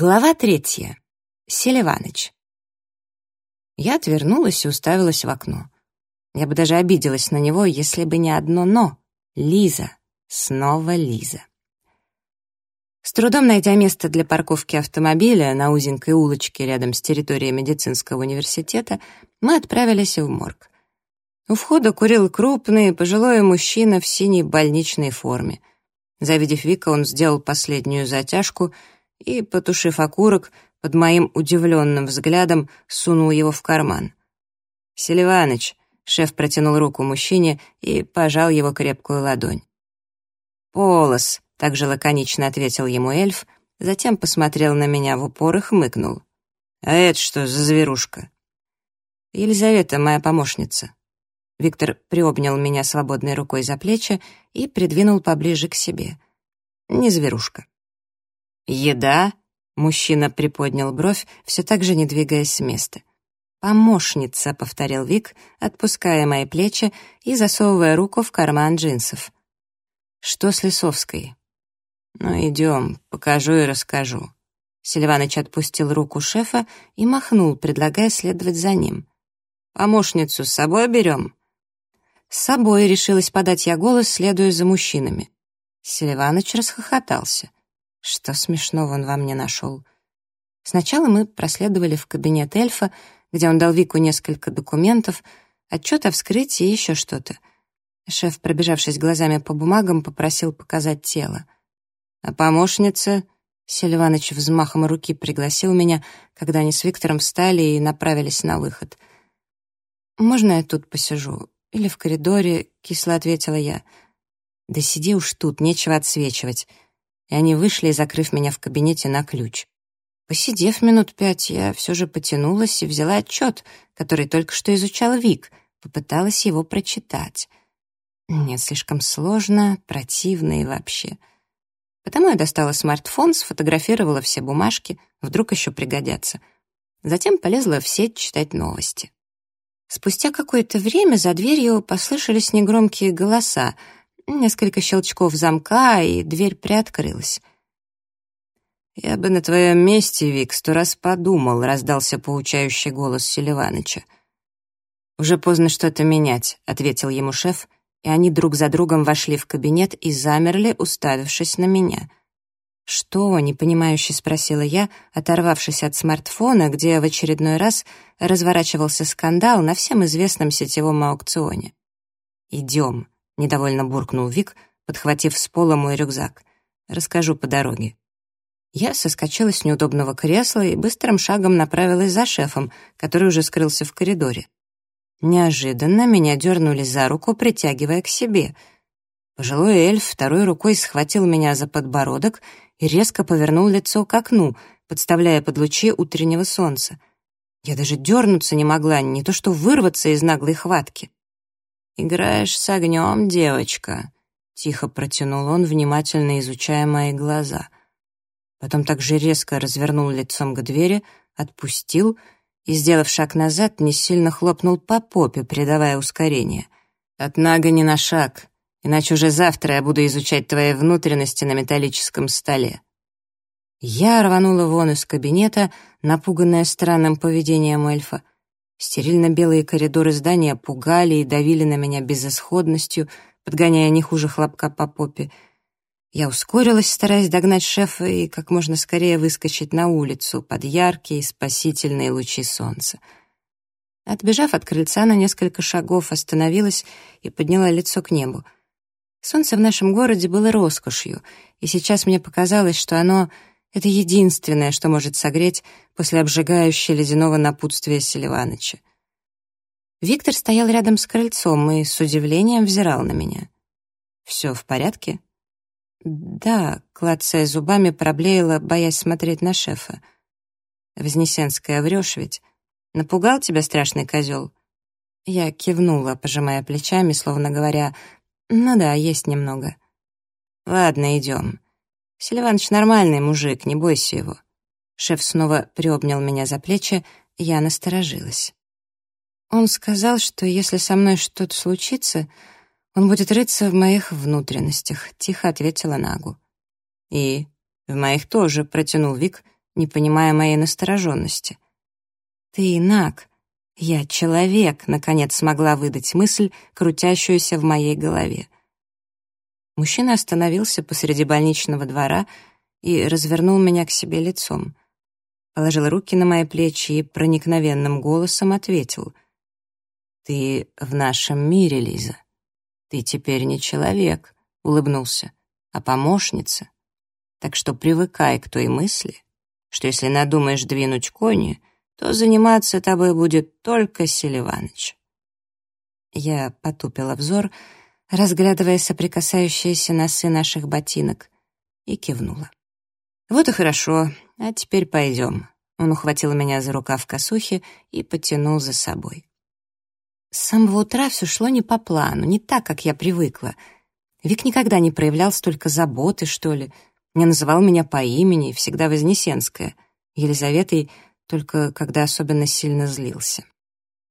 Глава третья. Селиваныч. Я отвернулась и уставилась в окно. Я бы даже обиделась на него, если бы не одно «но». Лиза. Снова Лиза. С трудом найдя место для парковки автомобиля на узенькой улочке рядом с территорией медицинского университета, мы отправились в морг. У входа курил крупный, пожилой мужчина в синей больничной форме. Завидев Вика, он сделал последнюю затяжку — и, потушив окурок, под моим удивленным взглядом сунул его в карман. «Селиваныч», — шеф протянул руку мужчине и пожал его крепкую ладонь. «Полос», — также лаконично ответил ему эльф, затем посмотрел на меня в упор и хмыкнул. «А это что за зверушка?» «Елизавета, моя помощница». Виктор приобнял меня свободной рукой за плечи и придвинул поближе к себе. «Не зверушка». «Еда?» — мужчина приподнял бровь, все так же не двигаясь с места. «Помощница», — повторил Вик, отпуская мои плечи и засовывая руку в карман джинсов. «Что с Лисовской?» «Ну, идем, покажу и расскажу». Селиваныч отпустил руку шефа и махнул, предлагая следовать за ним. «Помощницу с собой берем?» «С собой», — решилась подать я голос, следуя за мужчинами. Селиваныч расхохотался. Что смешного он во мне нашел? Сначала мы проследовали в кабинет эльфа, где он дал Вику несколько документов, отчет о вскрытии и еще что-то. Шеф, пробежавшись глазами по бумагам, попросил показать тело. А помощница... Селиваныч взмахом руки пригласил меня, когда они с Виктором встали и направились на выход. «Можно я тут посижу? Или в коридоре?» — кисло ответила я. «Да сиди уж тут, нечего отсвечивать» и они вышли, закрыв меня в кабинете на ключ. Посидев минут пять, я все же потянулась и взяла отчет, который только что изучала Вик, попыталась его прочитать. Нет, слишком сложно, противно и вообще. Потому я достала смартфон, сфотографировала все бумажки, вдруг еще пригодятся. Затем полезла в сеть читать новости. Спустя какое-то время за дверью послышались негромкие голоса — Несколько щелчков замка, и дверь приоткрылась. «Я бы на твоем месте, Вик, сто раз подумал», — раздался поучающий голос Селиваныча. «Уже поздно что-то менять», — ответил ему шеф, и они друг за другом вошли в кабинет и замерли, уставившись на меня. «Что?» — непонимающе спросила я, оторвавшись от смартфона, где в очередной раз разворачивался скандал на всем известном сетевом аукционе. «Идем», недовольно буркнул Вик, подхватив с пола мой рюкзак. Расскажу по дороге. Я соскочила с неудобного кресла и быстрым шагом направилась за шефом, который уже скрылся в коридоре. Неожиданно меня дернули за руку, притягивая к себе. Пожилой эльф второй рукой схватил меня за подбородок и резко повернул лицо к окну, подставляя под лучи утреннего солнца. Я даже дернуться не могла, не то что вырваться из наглой хватки. «Играешь с огнем, девочка», — тихо протянул он, внимательно изучая мои глаза. Потом так же резко развернул лицом к двери, отпустил и, сделав шаг назад, не сильно хлопнул по попе, придавая ускорение. «От нага не на шаг, иначе уже завтра я буду изучать твои внутренности на металлическом столе». Я рванула вон из кабинета, напуганная странным поведением эльфа, Стерильно-белые коридоры здания пугали и давили на меня безысходностью, подгоняя не хуже хлопка по попе. Я ускорилась, стараясь догнать шефа и как можно скорее выскочить на улицу под яркие спасительные лучи солнца. Отбежав от крыльца на несколько шагов, остановилась и подняла лицо к небу. Солнце в нашем городе было роскошью, и сейчас мне показалось, что оно это единственное, что может согреть после обжигающего ледяного напутствия Селиваныча. Виктор стоял рядом с крыльцом и с удивлением взирал на меня. «Все в порядке?» «Да», — клацая зубами, проблеяла, боясь смотреть на шефа. «Вознесенская, врешь ведь? Напугал тебя страшный козел?» Я кивнула, пожимая плечами, словно говоря, «Ну да, есть немного». «Ладно, идем. Селиваныч нормальный мужик, не бойся его». Шеф снова приобнял меня за плечи, я насторожилась. Он сказал, что если со мной что-то случится, он будет рыться в моих внутренностях, тихо ответила Нагу. И в моих тоже, протянул Вик, не понимая моей настороженности. «Ты инак. Я человек», — наконец смогла выдать мысль, крутящуюся в моей голове. Мужчина остановился посреди больничного двора и развернул меня к себе лицом. Положил руки на мои плечи и проникновенным голосом ответил. «Ты в нашем мире, Лиза. Ты теперь не человек», — улыбнулся, — «а помощница. Так что привыкай к той мысли, что если надумаешь двинуть кони, то заниматься тобой будет только Селиваныч». Я потупила взор, — разглядывая соприкасающиеся носы наших ботинок, и кивнула. «Вот и хорошо, а теперь пойдем». Он ухватил меня за рукав косухи и потянул за собой. С самого утра все шло не по плану, не так, как я привыкла. Вик никогда не проявлял столько заботы, что ли, не называл меня по имени, всегда Вознесенская. Елизаветой только когда особенно сильно злился.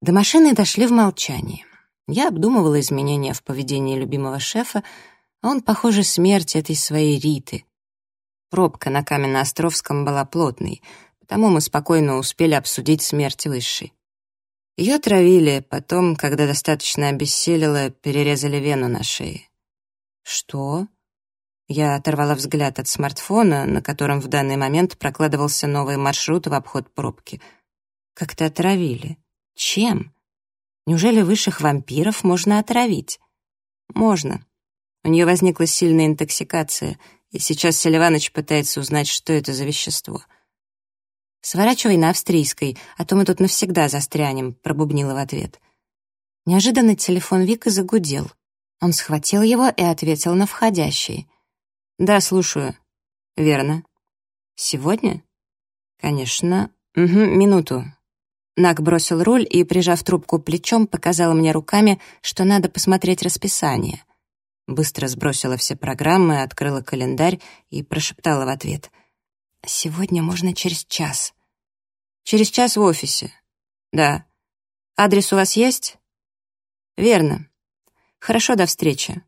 До машины дошли в молчании. Я обдумывала изменения в поведении любимого шефа, а он, похоже, смерть этой своей Риты. Пробка на Каменноостровском была плотной, потому мы спокойно успели обсудить смерть высшей. Ее отравили, потом, когда достаточно обессилило, перерезали вену на шее. «Что?» Я оторвала взгляд от смартфона, на котором в данный момент прокладывался новый маршрут в обход пробки. «Как-то отравили. Чем?» Неужели высших вампиров можно отравить? Можно. У нее возникла сильная интоксикация, и сейчас Селиваныч пытается узнать, что это за вещество. «Сворачивай на австрийской, а то мы тут навсегда застрянем», — пробубнила в ответ. Неожиданно телефон Вика загудел. Он схватил его и ответил на входящий. «Да, слушаю». «Верно». «Сегодня?» «Конечно». «Угу, минуту. Нак бросил руль и, прижав трубку плечом, показал мне руками, что надо посмотреть расписание. Быстро сбросила все программы, открыла календарь и прошептала в ответ. «Сегодня можно через час». «Через час в офисе?» «Да». «Адрес у вас есть?» «Верно». «Хорошо, до встречи».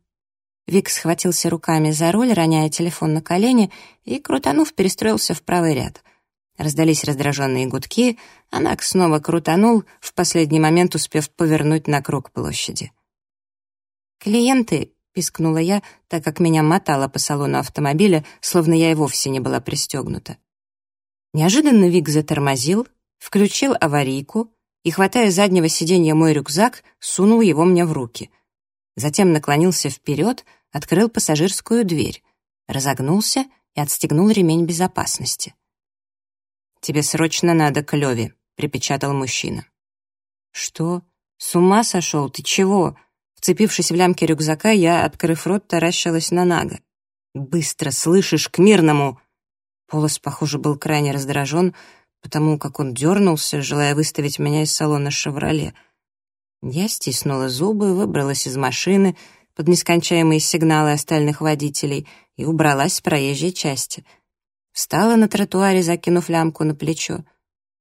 Вик схватился руками за руль, роняя телефон на колени, и, крутанув, перестроился в правый ряд — Раздались раздраженные гудки, а Нак снова крутанул, в последний момент успев повернуть на круг площади. «Клиенты», — пискнула я, так как меня мотало по салону автомобиля, словно я и вовсе не была пристегнута. Неожиданно Вик затормозил, включил аварийку и, хватая заднего сиденья мой рюкзак, сунул его мне в руки. Затем наклонился вперед, открыл пассажирскую дверь, разогнулся и отстегнул ремень безопасности. «Тебе срочно надо к Леве», — припечатал мужчина. «Что? С ума сошел? Ты чего?» Вцепившись в лямки рюкзака, я, открыв рот, таращилась на Нага. «Быстро, слышишь, к мирному!» Полос, похоже, был крайне раздражен, потому как он дернулся, желая выставить меня из салона «Шевроле». Я стиснула зубы, выбралась из машины под нескончаемые сигналы остальных водителей и убралась с проезжей части — Встала на тротуаре, закинув лямку на плечо.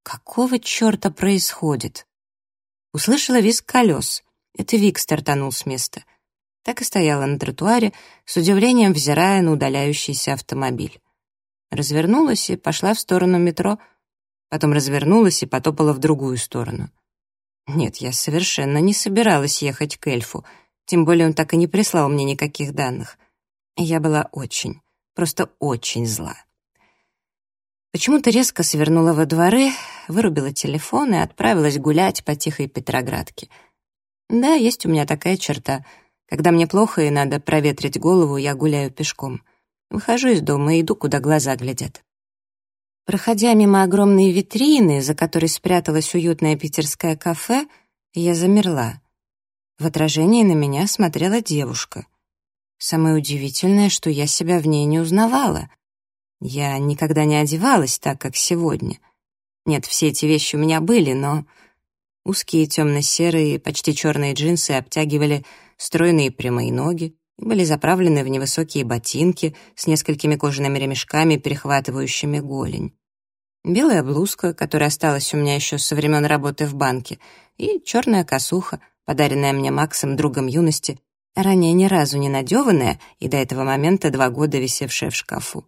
Какого черта происходит? Услышала визг колес. Это Вик стартанул с места. Так и стояла на тротуаре, с удивлением взирая на удаляющийся автомобиль. Развернулась и пошла в сторону метро, потом развернулась и потопала в другую сторону. Нет, я совершенно не собиралась ехать к эльфу, тем более он так и не прислал мне никаких данных. Я была очень, просто очень зла. Почему-то резко свернула во дворы, вырубила телефон и отправилась гулять по тихой Петроградке. Да, есть у меня такая черта. Когда мне плохо и надо проветрить голову, я гуляю пешком. Выхожу из дома и иду, куда глаза глядят. Проходя мимо огромной витрины, за которой спряталось уютное питерское кафе, я замерла. В отражении на меня смотрела девушка. Самое удивительное, что я себя в ней не узнавала. Я никогда не одевалась так, как сегодня. Нет, все эти вещи у меня были, но... Узкие темно-серые, почти черные джинсы обтягивали стройные прямые ноги и были заправлены в невысокие ботинки с несколькими кожаными ремешками, перехватывающими голень. Белая блузка, которая осталась у меня еще со времен работы в банке, и черная косуха, подаренная мне Максом, другом юности, ранее ни разу не надеванная и до этого момента два года висевшая в шкафу.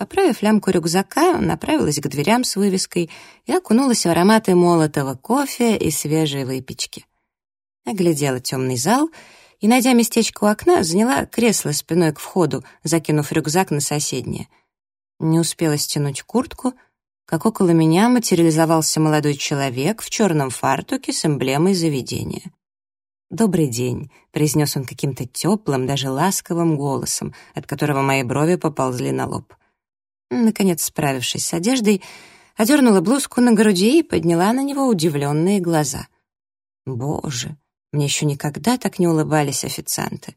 Поправив лямку рюкзака, направилась к дверям с вывеской и окунулась в ароматы молотого кофе и свежей выпечки. Оглядела темный зал и, найдя местечко у окна, заняла кресло спиной к входу, закинув рюкзак на соседнее. Не успела стянуть куртку, как около меня материализовался молодой человек в черном фартуке с эмблемой заведения. «Добрый день», — произнес он каким-то теплым, даже ласковым голосом, от которого мои брови поползли на лоб. Наконец, справившись с одеждой, одернула блузку на груди и подняла на него удивленные глаза. Боже, мне еще никогда так не улыбались официанты.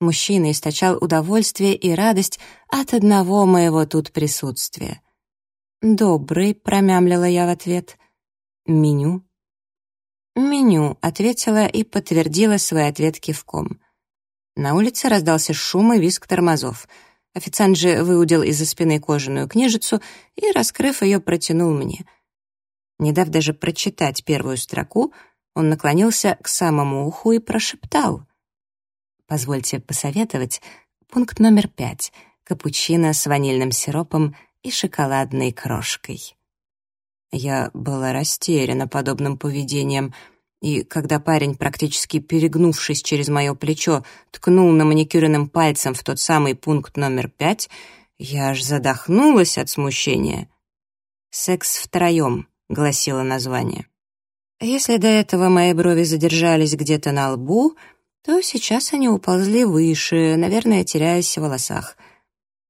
Мужчина источал удовольствие и радость от одного моего тут присутствия. «Добрый», — промямлила я в ответ. «Меню?» «Меню», — ответила и подтвердила свой ответ кивком. На улице раздался шум и визг тормозов — Официант же выудил из-за спины кожаную книжицу и, раскрыв ее, протянул мне. Не дав даже прочитать первую строку, он наклонился к самому уху и прошептал. «Позвольте посоветовать пункт номер пять — капучино с ванильным сиропом и шоколадной крошкой». Я была растеряна подобным поведением — и когда парень, практически перегнувшись через мое плечо, ткнул на маникюренным пальцем в тот самый пункт номер пять, я аж задохнулась от смущения. «Секс втроем», — гласило название. Если до этого мои брови задержались где-то на лбу, то сейчас они уползли выше, наверное, теряясь в волосах.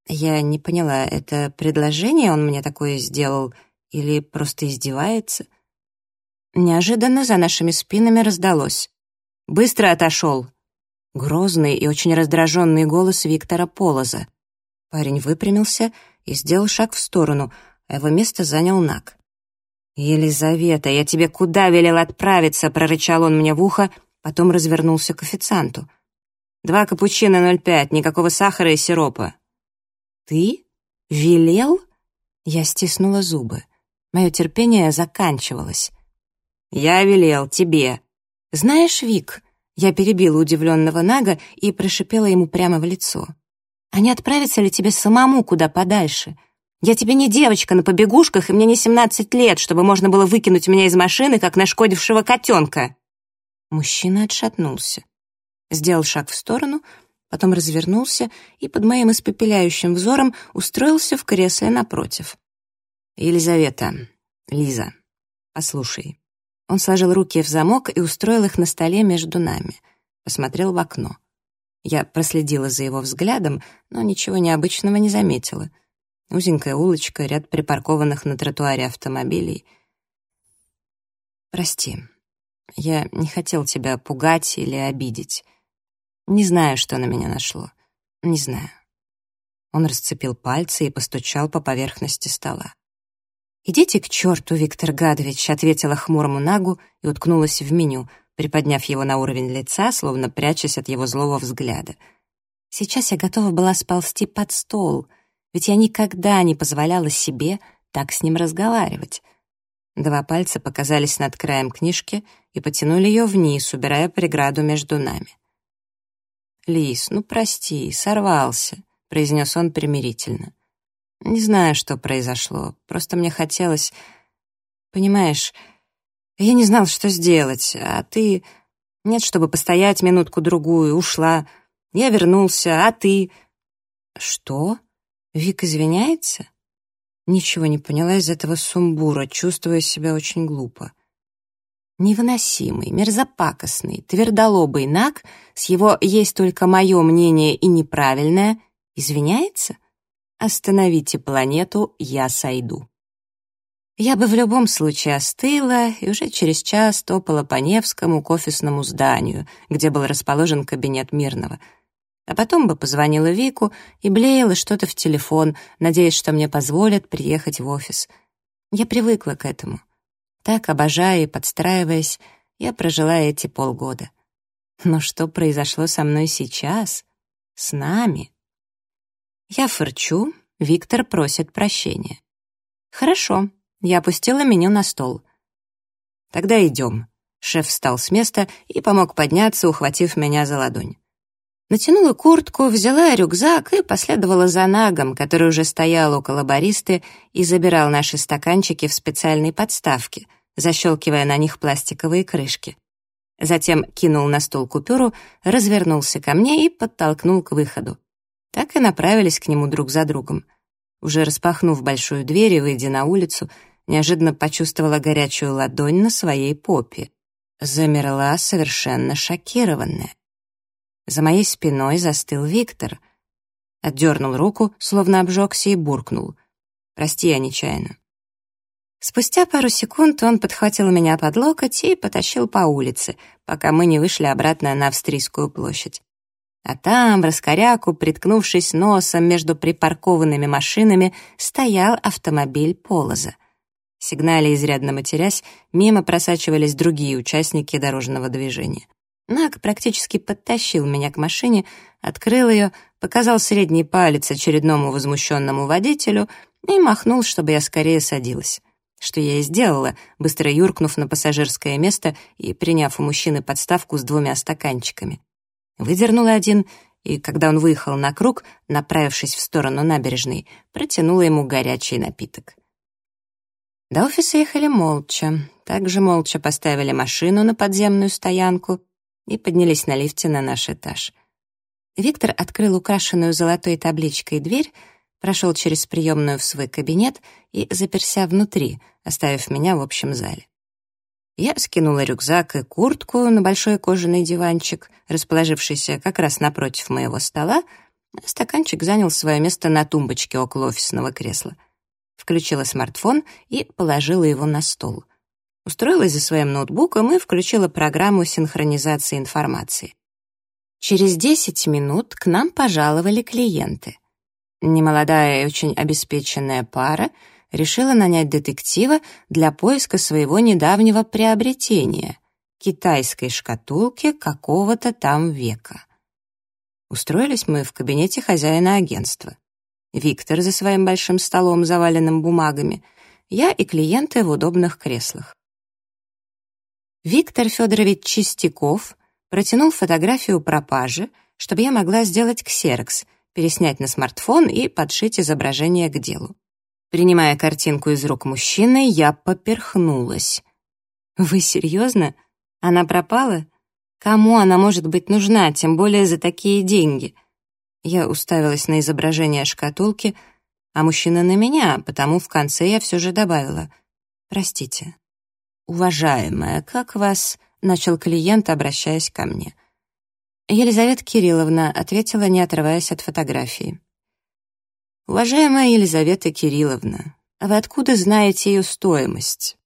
Я не поняла, это предложение он мне такое сделал или просто издевается? Неожиданно за нашими спинами раздалось. «Быстро отошел!» Грозный и очень раздраженный голос Виктора Полоза. Парень выпрямился и сделал шаг в сторону, а его место занял Нак. «Елизавета, я тебе куда велел отправиться?» — прорычал он мне в ухо, потом развернулся к официанту. «Два капучино 0,5, никакого сахара и сиропа». «Ты? Велел?» Я стиснула зубы. Мое терпение заканчивалось. «Я велел тебе». «Знаешь, Вик...» Я перебила удивленного Нага и прошипела ему прямо в лицо. «А не отправиться ли тебе самому куда подальше? Я тебе не девочка на побегушках, и мне не семнадцать лет, чтобы можно было выкинуть меня из машины, как нашкодившего котенка». Мужчина отшатнулся. Сделал шаг в сторону, потом развернулся и под моим испепеляющим взором устроился в кресле напротив. «Елизавета, Лиза, послушай, он сложил руки в замок и устроил их на столе между нами. Посмотрел в окно. Я проследила за его взглядом, но ничего необычного не заметила. Узенькая улочка, ряд припаркованных на тротуаре автомобилей. «Прости, я не хотел тебя пугать или обидеть. Не знаю, что на меня нашло. Не знаю». Он расцепил пальцы и постучал по поверхности стола. «Идите к черту, Виктор Гадович», — ответила хмурому Нагу и уткнулась в меню, приподняв его на уровень лица, словно прячась от его злого взгляда. Сейчас я готова была сползти под стол, ведь я никогда не позволяла себе так с ним разговаривать. Два пальца показались над краем книжки и потянули ее вниз, убирая преграду между нами. «Лис, ну прости, сорвался», — произнес он примирительно. Не знаю, что произошло. Просто мне хотелось... Понимаешь, я не знал, что сделать, а ты... Нет, чтобы постоять минутку-другую, ушла. Я вернулся, а ты... Что? Вик извиняется? Ничего не поняла из этого сумбура, чувствуя себя очень глупо. Невыносимый, мерзопакостный, твердолобый Нак с его «есть только мое мнение и неправильное» извиняется? «Остановите планету, я сойду». Я бы в любом случае остыла и уже через час топала по Невскому к офисному зданию, где был расположен кабинет Мирного. А потом бы позвонила Вику и блеяла что-то в телефон, надеясь, что мне позволят приехать в офис. Я привыкла к этому. Так, обожая и подстраиваясь, я прожила эти полгода. Но что произошло со мной сейчас? С нами? Я фырчу, Виктор просит прощения. Хорошо, я опустила меню на стол. Тогда идем. Шеф встал с места и помог подняться, ухватив меня за ладонь. Натянула куртку, взяла рюкзак и последовала за Нагом, который уже стоял около баристы и забирал наши стаканчики в специальной подставке, защелкивая на них пластиковые крышки. Затем кинул на стол купюру, развернулся ко мне и подтолкнул к выходу. Так и направились к нему друг за другом. Уже распахнув большую дверь и выйдя на улицу, неожиданно почувствовала горячую ладонь на своей попе. Замерла совершенно шокированная. За моей спиной застыл Виктор. Отдернул руку, словно обжегся, и буркнул. «Прости, я нечаянно». Спустя пару секунд он подхватил меня под локоть и потащил по улице, пока мы не вышли обратно на Австрийскую площадь. А там, в раскоряку, приткнувшись носом между припаркованными машинами, стоял автомобиль Полоза. Сигнали, изрядно матерясь, мимо просачивались другие участники дорожного движения. Наг практически подтащил меня к машине, открыл ее, показал средний палец очередному возмущенному водителю и махнул, чтобы я скорее садилась. Что я и сделала, быстро юркнув на пассажирское место и приняв у мужчины подставку с двумя стаканчиками. Выдернула один, и когда он выехал на круг, направившись в сторону набережной, протянула ему горячий напиток. До офиса ехали молча. Также молча поставили машину на подземную стоянку — и поднялись на лифте на наш этаж. Виктор открыл украшенную золотой табличкой дверь, прошел через приемную в свой кабинет и заперся внутри, оставив меня в общем зале. Я скинула рюкзак и куртку на большой кожаный диванчик, расположившийся как раз напротив моего стола, стаканчик занял свое место на тумбочке около офисного кресла. Включила смартфон и положила его на стол — устроилась за своим ноутбуком и включила программу синхронизации информации. Через 10 минут к нам пожаловали клиенты. Немолодая и очень обеспеченная пара решила нанять детектива для поиска своего недавнего приобретения — китайской шкатулки какого-то там века. Устроились мы в кабинете хозяина агентства. Виктор за своим большим столом, заваленным бумагами, я и клиенты в удобных креслах. Виктор Федорович Чистяков протянул фотографию пропажи, чтобы я могла сделать ксерокс, переснять на смартфон и подшить изображение к делу. Принимая картинку из рук мужчины, я поперхнулась. «Вы серьезно? Она пропала? Кому она может быть нужна, тем более за такие деньги?» Я уставилась на изображение шкатулки, а мужчина на меня, потому в конце я все же добавила «Простите». «Уважаемая, как вас...» — начал клиент, обращаясь ко мне. Елизавета Кирилловна ответила, не отрываясь от фотографии. «Уважаемая Елизавета Кирилловна, а вы откуда знаете ее стоимость?»